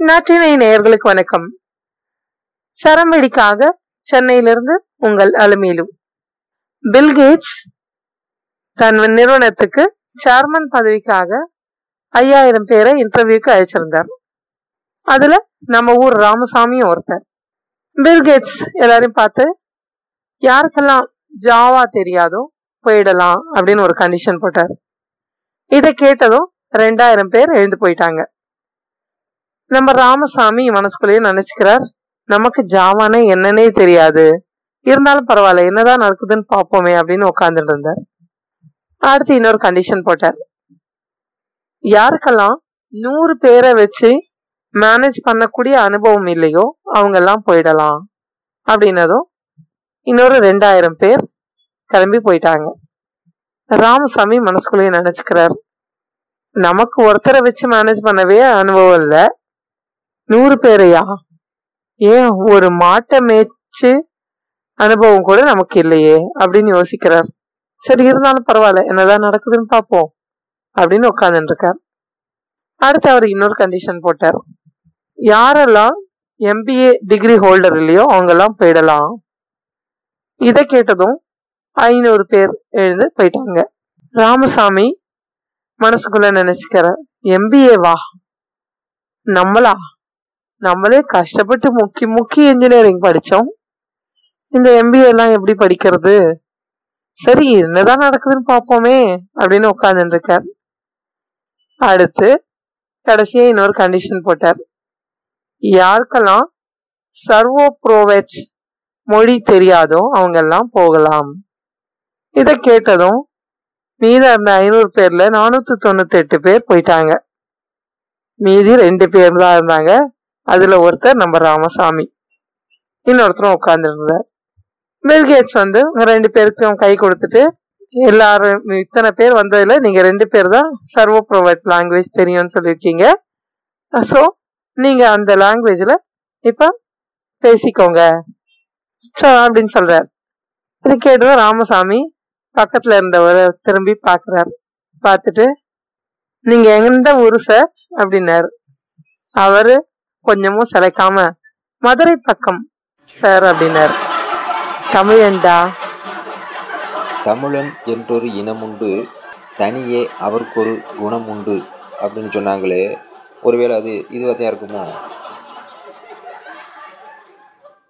நாட்டினை நேயர்களுக்கு வணக்கம். சரவெடிக்காக சென்னையிலிருந்து உங்கள் அலுமையிலு பில்கேட்ஸ் தன் நிறுவனத்துக்கு சேர்மன் பதவிக்காக ஐயாயிரம் பேரை இன்டர்வியூக்கு அழைச்சிருந்தார். அதுல நம்ம ஊர் ராமசாமியும் ஒருத்தர். பில்கேட்ஸ் எல்லாரையும் பார்த்து யாருக்கெல்லாம் ஜாவா தெரியாதோ போயிடலாம் அப்படின்னு ஒரு கண்டிஷன் போட்டார். இதை கேட்டதும் ரெண்டாயிரம் பேர் எழுந்து போயிட்டாங்க. நம்ம ராமசாமி மனசுக்குள்ளேயே நினைச்சுக்கிறார் நமக்கு ஜாவானே என்னன்னே தெரியாது. இருந்தாலும் பரவாயில்ல என்னதான் நடக்குதுன்னு பார்ப்போமே அப்படின்னு உட்காந்துட்டு இருந்தார். அடுத்து இன்னொரு கண்டிஷன் போட்டார். யாருக்கெல்லாம் நூறு பேரை வச்சு மேனேஜ் பண்ணக்கூடிய அனுபவம் இல்லையோ அவங்கெல்லாம் போயிடலாம். அப்படின்னதும் இன்னொரு ரெண்டாயிரம் பேர் கிளம்பி போயிட்டாங்க. ராமசாமி மனசுக்குள்ளேயே நினச்சிக்கிறார். நமக்கு ஒருத்தரை வச்சு மேனேஜ் பண்ணவே அனுபவம் இல்லை. நூறு பேரையா? ஏன் ஒரு மாட்டை மேய்ச்சு அனுபவம் கூட நமக்கு இல்லையே? அப்படின்னு யோசிக்கிறார். சரி இருந்தாலும் பரவாயில்ல என்னதான் நடக்குதுன்னு பார்ப்போம் அப்படின்னு உட்காந்துருக்கார் அடுத்து அவர் இன்னொரு கண்டிஷன் போட்டார். யாரெல்லாம் எம்பிஏ டிகிரி ஹோல்டர் இல்லையோ அவங்கெல்லாம் போயிடலாம். இதை கேட்டதும் ஐநூறு பேர் எழுந்து போயிட்டாங்க. ராமசாமி மனசுக்குள்ள நினைச்சுக்கிற எம்பிஏ வா? நம்மளா? நம்மளே கஷ்டப்பட்டு முக்கி முக்கி இன்ஜினியரிங் படித்தோம் இந்த எம்பிஏ எல்லாம் எப்படி படிக்கிறது? சரி என்னதான் நடக்குதுன்னு பார்ப்போமே அப்படின்னு உட்காந்துருக்கார் அடுத்து கடைசியாக இன்னொரு கண்டிஷன் போட்டார். யாருக்கெல்லாம் சர்வோ ப்ரோவேட் மொழி தெரியாதோ அவங்கெல்லாம் போகலாம். இதை கேட்டதும் மீதம் இருந்த ஐநூறு பேரில் நானூற்றி தொண்ணூற்றி எட்டு பேர் போயிட்டாங்க. மீதி ரெண்டு பேர் தான் இருந்தாங்க. அதுல ஒருத்தர் நம்ம ராமசாமி. இன்னொருத்தரும் உட்காந்துருந்தார் பில்கேட்ஸ் வந்து ரெண்டு பேருக்கும் கை கொடுத்துட்டு எல்லாரும் இத்தனை பேர் வந்ததில் நீங்கள் ரெண்டு பேர் தான் சர்வ ப்ரொவைட் லாங்குவேஜ் தெரியும்னு சொல்லியிருக்கீங்க. ஸோ நீங்கள் அந்த லாங்குவேஜில் இப்போ பேசிக்கோங்க. அப்படின்னு சொல்கிறார் இது கேட்டதும் ராமசாமி பக்கத்தில் இருந்தவரை திரும்பி பார்க்குறாரு. பார்த்துட்டு நீங்கள் எந்த ஊரு சார் அப்படின்னாரு. அவர் கொஞ்சமும் சிலைக்காம மதுரை பக்கம் சார் அப்படின்னார். தமிழன்டா. தமிழன் என்றொரு உண்டு தனியே அவருக்கொரு குணமுண்டு அப்படின்னு சொன்னாங்களே. ஒருவேளை அது இதுவாக இருக்குமோ?